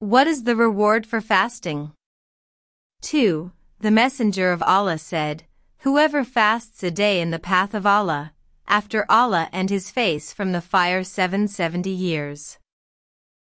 What is the reward for fasting? 2. The Messenger of Allah said, Whoever fasts a day in the path of Allah, after Allah and his face from the fire 770 years.